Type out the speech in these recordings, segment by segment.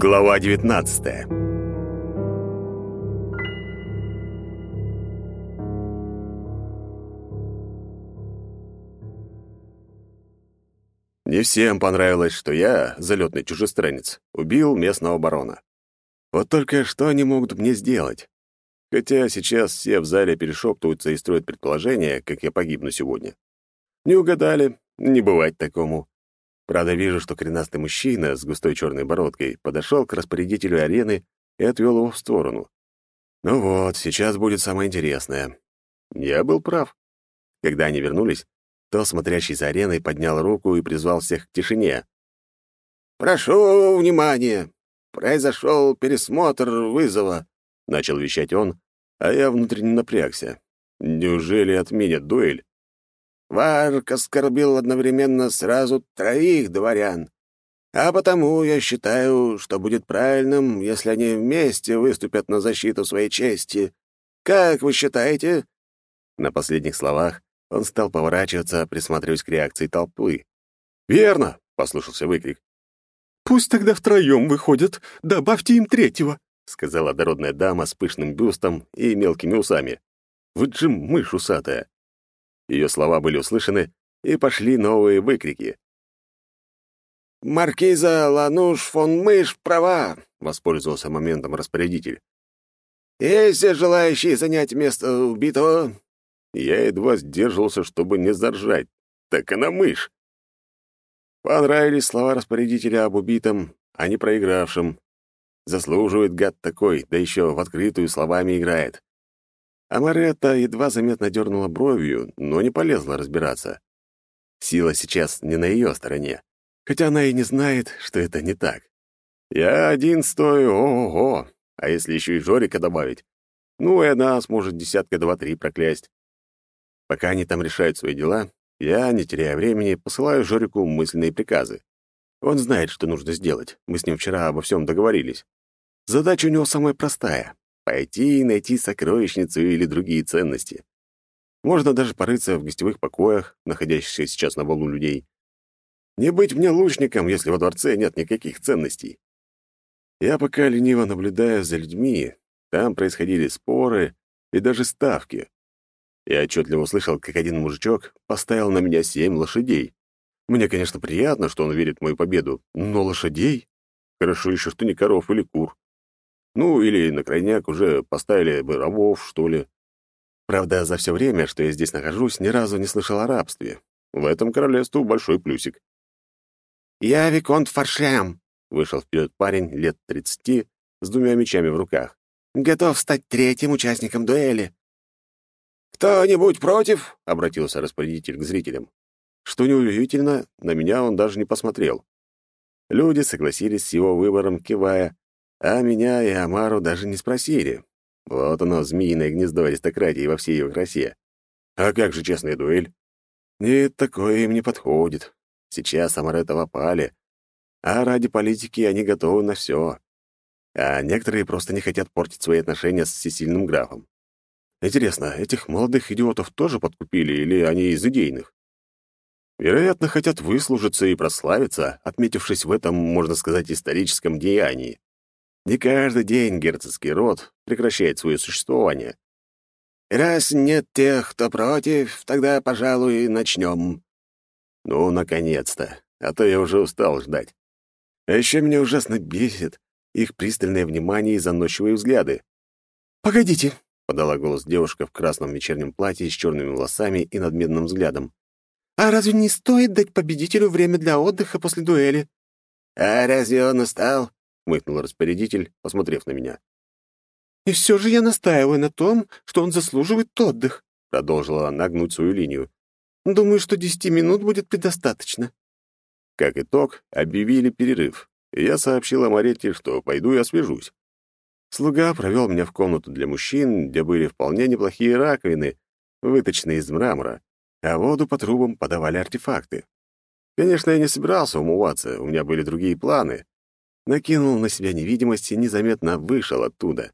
Глава 19 Не всем понравилось, что я, залетный чужестранец, убил местного барона. Вот только что они могут мне сделать? Хотя сейчас все в зале перешептываются и строят предположения, как я погибну сегодня. Не угадали, не бывать такому. Правда, вижу, что коренастый мужчина с густой черной бородкой подошел к распорядителю арены и отвел его в сторону. Ну вот, сейчас будет самое интересное. Я был прав. Когда они вернулись, то, смотрящий за ареной, поднял руку и призвал всех к тишине. «Прошу внимания! Произошел пересмотр вызова», — начал вещать он, а я внутренне напрягся. Неужели отменят дуэль? Варк оскорбил одновременно сразу троих дворян. А потому я считаю, что будет правильным, если они вместе выступят на защиту своей чести. Как вы считаете?» На последних словах он стал поворачиваться, присматриваясь к реакции толпы. «Верно!» — послушался выкрик. «Пусть тогда втроем выходят, добавьте им третьего», — сказала дородная дама с пышным бюстом и мелкими усами. «Вот же мышь усатая!» Ее слова были услышаны, и пошли новые выкрики. «Маркиза Лануш фон Мыш права», — воспользовался моментом распорядитель. «Есть желающие занять место убитого?» Я едва сдерживался, чтобы не заржать. Так она мышь. Понравились слова распорядителя об убитом, а не проигравшем. Заслуживает гад такой, да еще в открытую словами играет. А Маретта едва заметно дернула бровью, но не полезла разбираться. Сила сейчас не на ее стороне, хотя она и не знает, что это не так. Я один стою, ого-го, а если еще и Жорика добавить? Ну, и она сможет десятка два-три проклясть. Пока они там решают свои дела, я, не теряя времени, посылаю Жорику мысленные приказы. Он знает, что нужно сделать. Мы с ним вчера обо всем договорились. Задача у него самая простая Пойти и найти сокровищницу или другие ценности. Можно даже порыться в гостевых покоях, находящихся сейчас на волну людей. Не быть мне лучником, если во дворце нет никаких ценностей. Я пока лениво наблюдаю за людьми, там происходили споры и даже ставки. Я отчетливо услышал, как один мужичок поставил на меня семь лошадей. Мне, конечно, приятно, что он верит в мою победу, но лошадей? Хорошо еще, что не коров или кур. Ну, или на крайняк уже поставили бы рабов, что ли. Правда, за все время, что я здесь нахожусь, ни разу не слышал о рабстве. В этом королевству большой плюсик. «Я Виконт Фаршем», — вышел вперед парень лет тридцати с двумя мечами в руках. «Готов стать третьим участником дуэли». «Кто-нибудь против?» — обратился распорядитель к зрителям. Что неудивительно, на меня он даже не посмотрел. Люди согласились с его выбором, кивая, а меня и Амару даже не спросили. Вот оно, змеиное гнездо аристократии во всей ее красе. А как же честная дуэль? Нет, такое им не подходит. Сейчас Амаретта в а ради политики они готовы на все. А некоторые просто не хотят портить свои отношения с всесильным графом. Интересно, этих молодых идиотов тоже подкупили или они из идейных? Вероятно, хотят выслужиться и прославиться, отметившись в этом, можно сказать, историческом деянии. Не каждый день герцогский род прекращает свое существование. «Раз нет тех, кто против, тогда, пожалуй, начнем». Ну, наконец-то, а то я уже устал ждать. А еще меня ужасно бесит их пристальное внимание и заносчивые взгляды. «Погодите», — подала голос девушка в красном вечернем платье с черными волосами и надменным взглядом. «А разве не стоит дать победителю время для отдыха после дуэли?» «А разве он устал?» Хмыкнул распорядитель, посмотрев на меня. «И все же я настаиваю на том, что он заслуживает отдых», продолжила она гнуть свою линию. «Думаю, что десяти минут будет предостаточно». Как итог, объявили перерыв, и я сообщил Амаретте, что пойду и освежусь. Слуга провел меня в комнату для мужчин, где были вполне неплохие раковины, выточенные из мрамора, а воду по трубам подавали артефакты. Конечно, я не собирался умываться, у меня были другие планы, накинул на себя невидимость и незаметно вышел оттуда.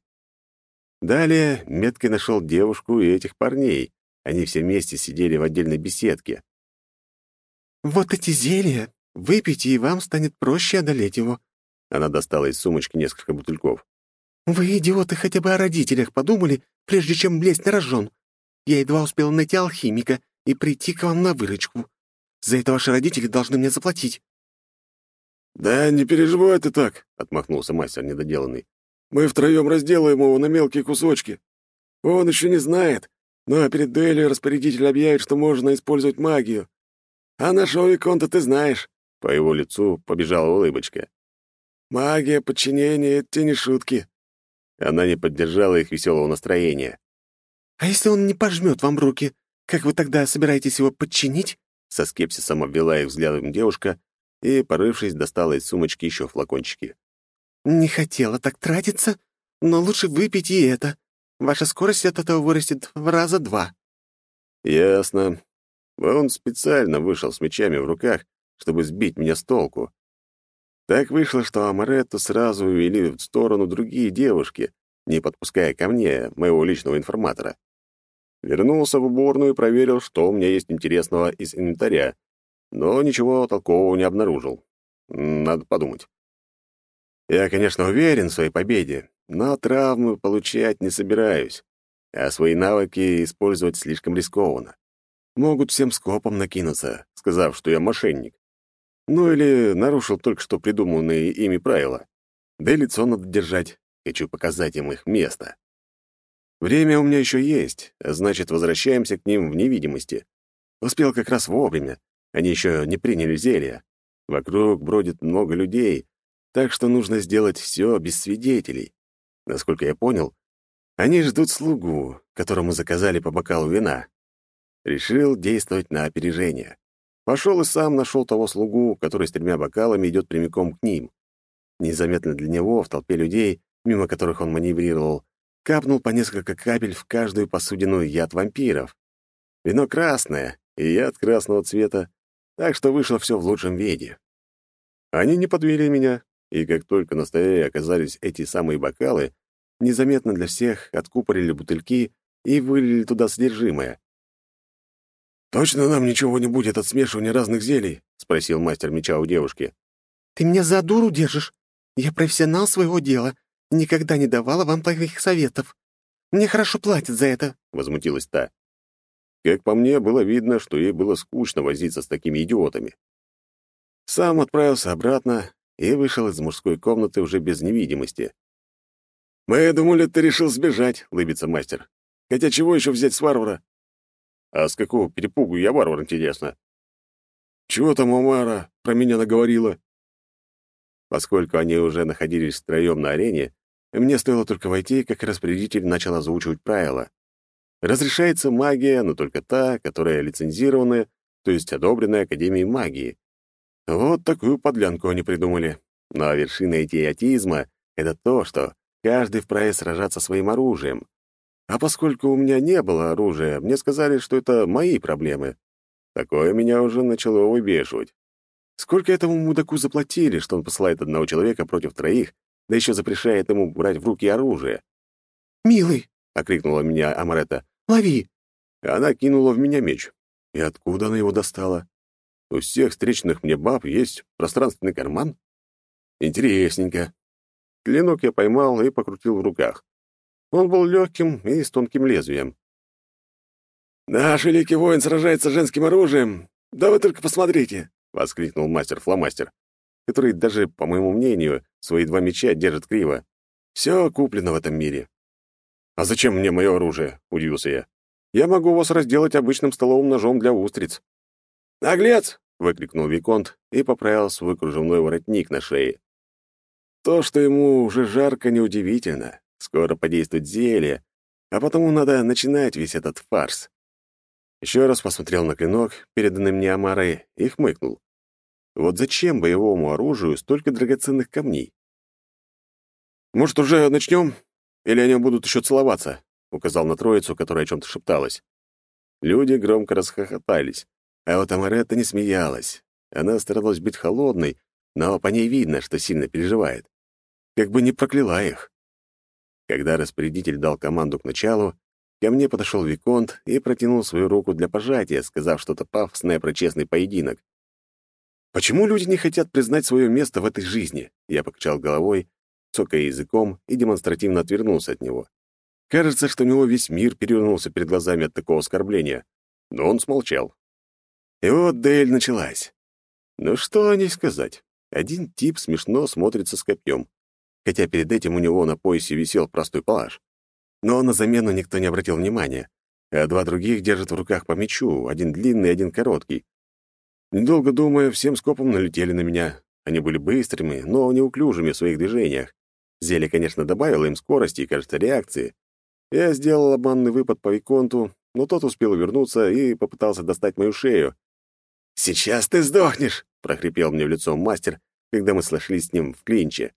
Далее меткой нашел девушку и этих парней. Они все вместе сидели в отдельной беседке. «Вот эти зелья! Выпейте, и вам станет проще одолеть его». Она достала из сумочки несколько бутыльков. «Вы, идиоты, хотя бы о родителях подумали, прежде чем лезть на рожон. Я едва успела найти алхимика и прийти к вам на выручку. За это ваши родители должны мне заплатить». «Да не переживай ты так», — отмахнулся мастер недоделанный. «Мы втроем разделаем его на мелкие кусочки. Он еще не знает, но перед дуэлью распорядитель объявит, что можно использовать магию. А нашего Виконта ты знаешь». По его лицу побежала улыбочка. «Магия, подчинение — это не шутки». Она не поддержала их веселого настроения. «А если он не пожмет вам руки, как вы тогда собираетесь его подчинить?» Со скепсисом обвела их взглядом девушка и, порывшись, достала из сумочки еще флакончики. «Не хотела так тратиться, но лучше выпить и это. Ваша скорость от этого вырастет в раза два». «Ясно. Он специально вышел с мечами в руках, чтобы сбить меня с толку. Так вышло, что Амаретту сразу увели в сторону другие девушки, не подпуская ко мне, моего личного информатора. Вернулся в уборную и проверил, что у меня есть интересного из инвентаря, но ничего толкового не обнаружил. Надо подумать. Я, конечно, уверен в своей победе, но травмы получать не собираюсь, а свои навыки использовать слишком рискованно. Могут всем скопом накинуться, сказав, что я мошенник. Ну или нарушил только что придуманные ими правила. Да и лицо надо держать, хочу показать им их место. Время у меня еще есть, а значит, возвращаемся к ним в невидимости. Успел как раз вовремя, они еще не приняли зелья. Вокруг бродит много людей, так что нужно сделать все без свидетелей. Насколько я понял, они ждут слугу, которому заказали по бокалу вина. Решил действовать на опережение. Пошел и сам нашел того слугу, который с тремя бокалами идет прямиком к ним. Незаметно для него в толпе людей, мимо которых он маневрировал, капнул по несколько капель в каждую посудину яд вампиров. Вино красное, и яд красного цвета так что вышло все в лучшем виде. Они не подвели меня, и как только на столе оказались эти самые бокалы, незаметно для всех откупорили бутыльки и вылили туда содержимое. «Точно нам ничего не будет от смешивания разных зелий?» — спросил мастер меча у девушки. «Ты меня за дуру держишь? Я профессионал своего дела и никогда не давала вам таких советов. Мне хорошо платят за это», — возмутилась та. Как по мне, было видно, что ей было скучно возиться с такими идиотами. Сам отправился обратно и вышел из мужской комнаты уже без невидимости. «Мы думали, ты решил сбежать», — лыбится мастер. «Хотя чего еще взять с варвара?» «А с какого перепугу я варвар, интересно?» «Чего там Омара про меня наговорила?» Поскольку они уже находились втроем на арене, мне стоило только войти, как распорядитель начал озвучивать правила. Разрешается магия, но только та, которая лицензированная, то есть одобренная Академией магии. Вот такую подлянку они придумали. Но вершина идиотизма — это то, что каждый вправе сражаться своим оружием. А поскольку у меня не было оружия, мне сказали, что это мои проблемы. Такое меня уже начало выбешивать. Сколько этому мудаку заплатили, что он посылает одного человека против троих, да еще запрещает ему брать в руки оружие? «Милый!» — окрикнула меня Амаретта. Лови!» Она кинула в меня меч. И откуда она его достала? У всех встречных мне баб есть пространственный карман? Интересненько. Клинок я поймал и покрутил в руках. Он был легким и с тонким лезвием. «Наш великий воин сражается женским оружием! Да вы только посмотрите!» — воскликнул мастер-фломастер, который даже, по моему мнению, свои два меча держит криво. Все куплено в этом мире. «А зачем мне мое оружие?» — удивился я. «Я могу вас разделать обычным столовым ножом для устриц». «Наглец!» — выкрикнул Виконт и поправил свой кружевной воротник на шее. То, что ему уже жарко, неудивительно. Скоро подействует зелье, а потому надо начинать весь этот фарс. Еще раз посмотрел на клинок, переданный мне Амарой, и хмыкнул. Вот зачем боевому оружию столько драгоценных камней? «Может, уже начнем?» Или они будут еще целоваться?» — указал на троицу, которая о чем-то шепталась. Люди громко расхохотались, а вот Амаретта не смеялась. Она старалась быть холодной, но по ней видно, что сильно переживает. Как бы не прокляла их. Когда распорядитель дал команду к началу, ко мне подошел Виконт и протянул свою руку для пожатия, сказав что-то пафосное про честный поединок. Почему люди не хотят признать свое место в этой жизни? Я покачал головой, цокая языком и демонстративно отвернулся от него. Кажется, что у него весь мир перевернулся перед глазами от такого оскорбления. Но он смолчал. И вот Дейль началась. Ну что о ней сказать? Один тип смешно смотрится с копьем, хотя перед этим у него на поясе висел простой палаш. Но на замену никто не обратил внимания, а два других держат в руках по мечу, один длинный, один короткий. Недолго думая, всем скопом налетели на меня. Они были быстрыми, но неуклюжими в своих движениях. Зелье, конечно, добавило им скорости и, кажется, реакции. Я сделал обманный выпад по Виконту, но тот успел вернуться и попытался достать мою шею. «Сейчас ты сдохнешь!» — прохрипел мне в лицо мастер, когда мы сошлись с ним в клинче.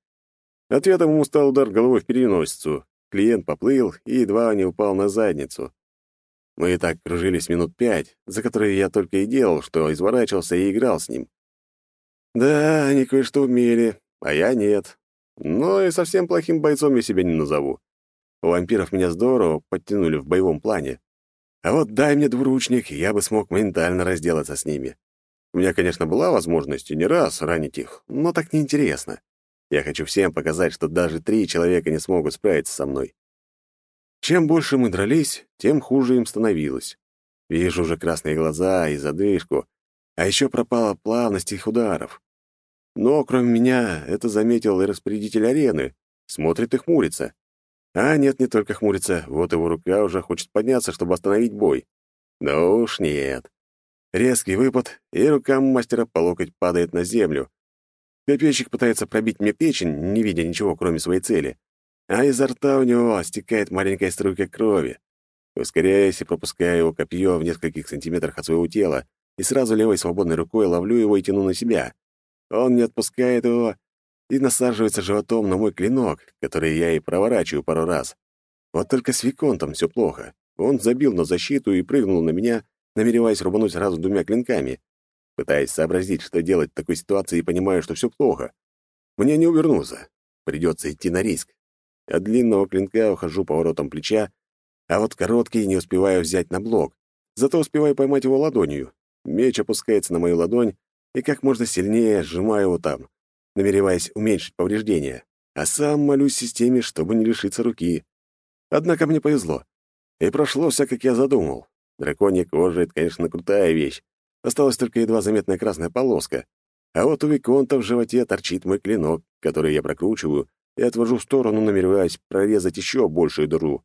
Ответом ему стал удар головой в переносицу. Клиент поплыл и едва не упал на задницу. Мы и так кружились минут пять, за которые я только и делал, что изворачивался и играл с ним. Да, они кое-что умели, а я нет. Но и совсем плохим бойцом я себя не назову. У вампиров меня здорово подтянули в боевом плане. А вот дай мне двуручник, я бы смог моментально разделаться с ними. У меня, конечно, была возможность и не раз ранить их, но так неинтересно. Я хочу всем показать, что даже три человека не смогут справиться со мной. Чем больше мы дрались, тем хуже им становилось. Вижу уже красные глаза и задышку, а еще пропала плавность их ударов. Но, кроме меня, это заметил и распорядитель арены, смотрит и хмурится. А нет, не только хмурится, вот его рука уже хочет подняться, чтобы остановить бой. Да уж нет. Резкий выпад, и рука мастера по локоть падает на землю. Копейщик пытается пробить мне печень, не видя ничего, кроме своей цели. А изо рта у него стекает маленькая струйка крови. Ускоряясь и пропуская его копье в нескольких сантиметрах от своего тела, и сразу левой свободной рукой ловлю его и тяну на себя. Он не отпускает его, и насаживается животом на мой клинок, который я и проворачиваю пару раз. Вот только с Виконтом все плохо. Он забил на защиту и прыгнул на меня, намереваясь рубануть сразу двумя клинками. Пытаясь сообразить, что делать в такой ситуации, и понимаю, что все плохо. Мне не увернуться. Придется идти на риск. От длинного клинка ухожу поворотом плеча, а вот короткий не успеваю взять на блок. Зато успеваю поймать его ладонью. Меч опускается на мою ладонь, и как можно сильнее сжимаю его там намереваясь уменьшить повреждения, а сам молюсь системе, чтобы не лишиться руки. Однако мне повезло. И прошло все, как я задумал. Драконья кожа — это, конечно, крутая вещь. Осталась только едва заметная красная полоска. А вот у Виконта в животе торчит мой клинок, который я прокручиваю и отвожу в сторону, намереваясь прорезать еще большую дыру.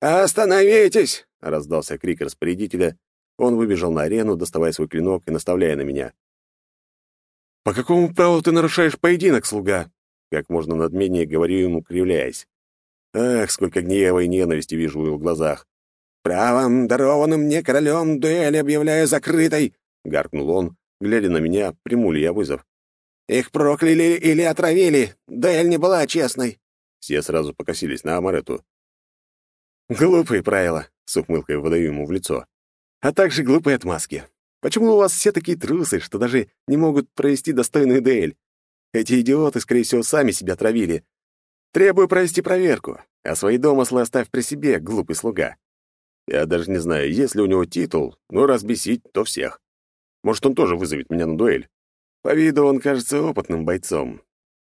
«Остановитесь!» — раздался крик распорядителя. Он выбежал на арену, доставая свой клинок и наставляя на меня. «По какому праву ты нарушаешь поединок, слуга?» Как можно надменнее говорю ему, кривляясь. Ах, сколько гнева и ненависти вижу в его глазах. «Правом, дарованным мне королем, дуэль объявляю закрытой!» — гаркнул он, глядя на меня, приму ли я вызов. «Их прокляли или отравили! Дуэль не была честной!» Все сразу покосились на Амарету. «Глупые правила», — с ухмылкой выдаю ему в лицо. «А также глупые отмазки. Почему у вас все такие трусы, что даже не могут провести достойную дуэль? Эти идиоты, скорее всего, сами себя травили. Требую провести проверку, а свои домыслы оставь при себе, глупый слуга. Я даже не знаю, есть ли у него титул, но раз бесить, то всех. Может, он тоже вызовет меня на дуэль. По виду он кажется опытным бойцом.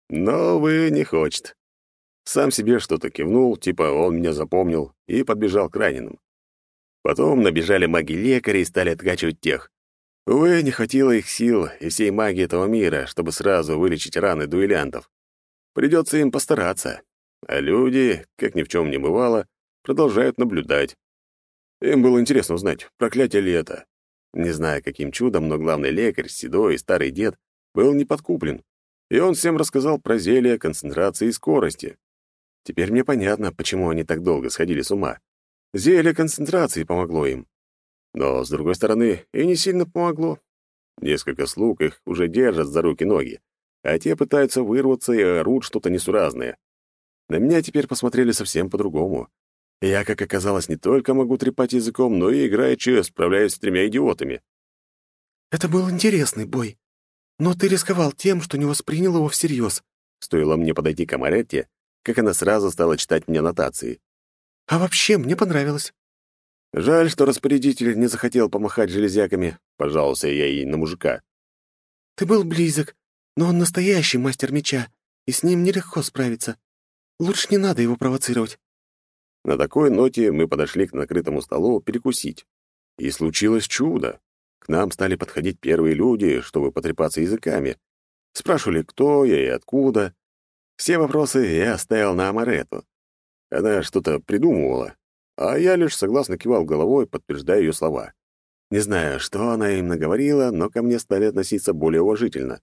Но, увы, не хочет. Сам себе что-то кивнул, типа он меня запомнил, и подбежал к раненым. Потом набежали маги-лекари и стали откачивать тех. Увы, не хватило их сил и всей магии этого мира, чтобы сразу вылечить раны дуэлянтов. Придется им постараться. А люди, как ни в чем не бывало, продолжают наблюдать. Им было интересно узнать, проклятие ли это. Не знаю, каким чудом, но главный лекарь, седой и старый дед, был не подкуплен, и он всем рассказал про зелья концентрации и скорости. Теперь мне понятно, почему они так долго сходили с ума. Зелье концентрации помогло им. Но, с другой стороны, и не сильно помогло. Несколько слуг их уже держат за руки-ноги, а те пытаются вырваться и орут что-то несуразное. На меня теперь посмотрели совсем по-другому. Я, как оказалось, не только могу трепать языком, но и, играючи, справляюсь с тремя идиотами. «Это был интересный бой. Но ты рисковал тем, что не воспринял его всерьез». Стоило мне подойти к Амаретте, как она сразу стала читать мне нотации. «А вообще, мне понравилось. Жаль, что распорядитель не захотел помахать железяками, пожаловался я ей на мужика. Ты был близок, но он настоящий мастер меча, и с ним нелегко справиться. Лучше не надо его провоцировать». На такой ноте мы подошли к накрытому столу перекусить. И случилось чудо. К нам стали подходить первые люди, чтобы потрепаться языками. Спрашивали, кто я и откуда. Все вопросы я оставил на Амарету. Она что-то придумывала, а я лишь согласно кивал головой, подтверждая ее слова. Не знаю, что она им наговорила, но ко мне стали относиться более уважительно.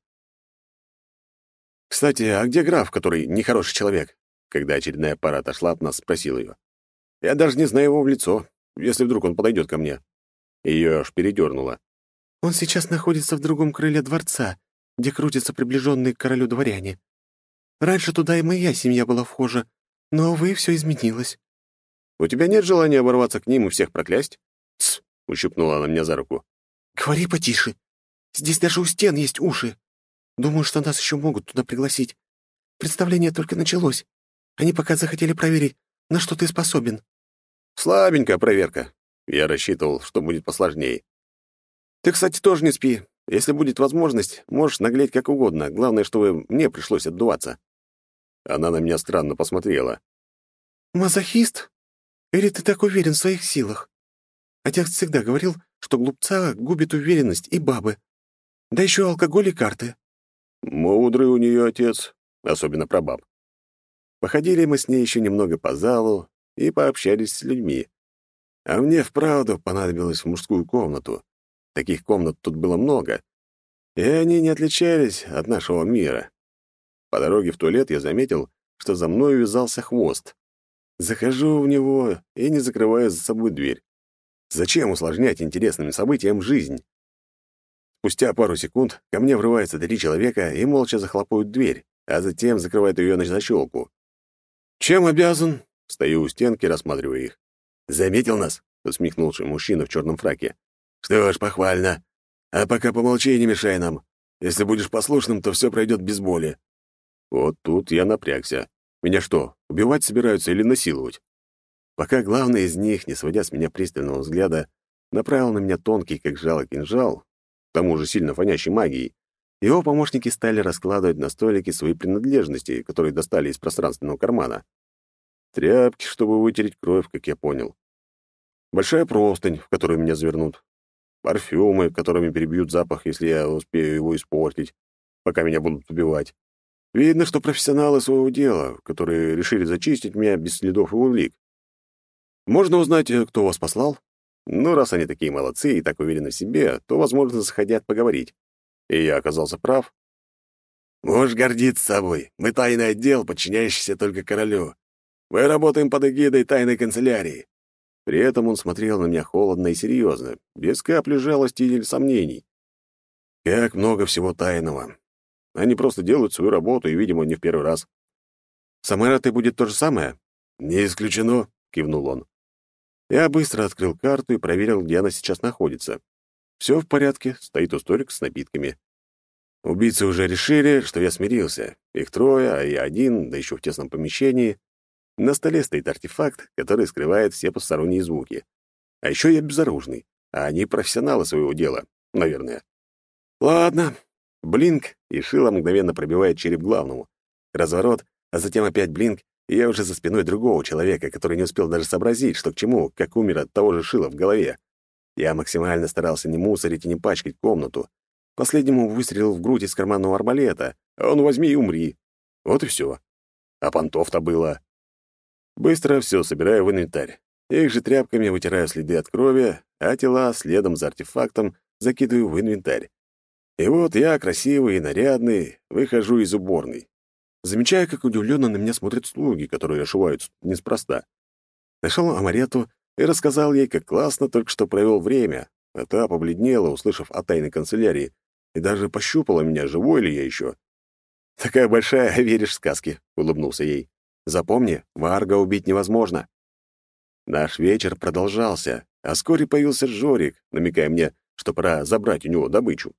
«Кстати, а где граф, который нехороший человек?» Когда очередная пара отошла от нас, спросил ее. «Я даже не знаю его в лицо, если вдруг он подойдет ко мне». Ее аж передернуло. «Он сейчас находится в другом крыле дворца, где крутятся приближенные к королю дворяне. Раньше туда и моя семья была вхожа, но, увы, все изменилось». «У тебя нет желания ворваться к ним и всех проклясть?» «Тсс!» — ущипнула она меня за руку. «Говори потише. Здесь даже у стен есть уши. Думаю, что нас еще могут туда пригласить. Представление только началось. Они пока захотели проверить, на что ты способен». «Слабенькая проверка». Я рассчитывал, что будет посложнее. «Ты, кстати, тоже не спи. Если будет возможность, можешь наглеть как угодно. Главное, чтобы мне пришлось отдуваться». Она на меня странно посмотрела. «Мазохист? Или ты так уверен в своих силах? Отец всегда говорил, что глупца губит уверенность и бабы. Да еще алкоголь и карты». Мудрый у нее отец, особенно про баб. Походили мы с ней еще немного по залу и пообщались с людьми. А мне вправду понадобилось мужскую комнату. Таких комнат тут было много, и они не отличались от нашего мира. По дороге в туалет я заметил, что за мной вязался хвост. Захожу в него и не закрываю за собой дверь. Зачем усложнять интересными событиям жизнь? Спустя пару секунд ко мне врываются три человека и молча захлопают дверь, а затем закрывают ее на защелку. «Чем обязан?» — стою у стенки, рассматривая их. «Заметил нас?» — усмехнулся мужчина в черном фраке. «Что ж, похвально. А пока помолчи и не мешай нам. Если будешь послушным, то все пройдет без боли». Вот тут я напрягся. Меня что, убивать собираются или насиловать? Пока главный из них, не сводя с меня пристального взгляда, направил на меня тонкий, как жало, кинжал, к тому же сильно фонящий магией, его помощники стали раскладывать на столике свои принадлежности, которые достали из пространственного кармана. Тряпки, чтобы вытереть кровь, как я понял. Большая простынь, в которую меня завернут. Парфюмы, которыми перебьют запах, если я успею его испортить, пока меня будут убивать. Видно, что профессионалы своего дела, которые решили зачистить меня без следов и улик. Можно узнать, кто вас послал? Ну, раз они такие молодцы и так уверены в себе, то, возможно, захотят поговорить. И я оказался прав. Можешь гордиться собой. Мы тайный отдел, подчиняющийся только королю. Мы работаем под эгидой тайной канцелярии. При этом он смотрел на меня холодно и серьезно, без капли жалости или сомнений. Как много всего тайного. Они просто делают свою работу, и, видимо, не в первый раз. «С Амаратой будет то же самое?» «Не исключено», — кивнул он. Я быстро открыл карту и проверил, где она сейчас находится. Все в порядке, стоит у столика с напитками. Убийцы уже решили, что я смирился. Их трое, а я один, да еще в тесном помещении. На столе стоит артефакт, который скрывает все посторонние звуки. А еще я безоружный, а они профессионалы своего дела, наверное. Ладно. Блинк, и Шила мгновенно пробивает череп главному. Разворот, а затем опять блинк, и я уже за спиной другого человека, который не успел даже сообразить, что к чему, как умер от того же Шила в голове. Я максимально старался не мусорить и не пачкать комнату. Последнему выстрелил в грудь из карманного арбалета, он возьми и умри. Вот и все. А понтов-то было. Быстро все собираю в инвентарь. Их же тряпками вытираю следы от крови, а тела следом за артефактом закидываю в инвентарь. И вот я, красивый и нарядный, выхожу из уборной. Замечаю, как удивленно на меня смотрят слуги, которые ошиваются неспроста. Нашел Амарету и рассказал ей, как классно только что провел время, а та побледнела, услышав о тайной канцелярии, и даже пощупала меня, живой ли я еще. «Такая большая, веришь в сказки», — улыбнулся ей. «Запомни, Варга убить невозможно». Наш вечер продолжался, а вскоре появился Жорик, намекая мне, что пора забрать у него добычу.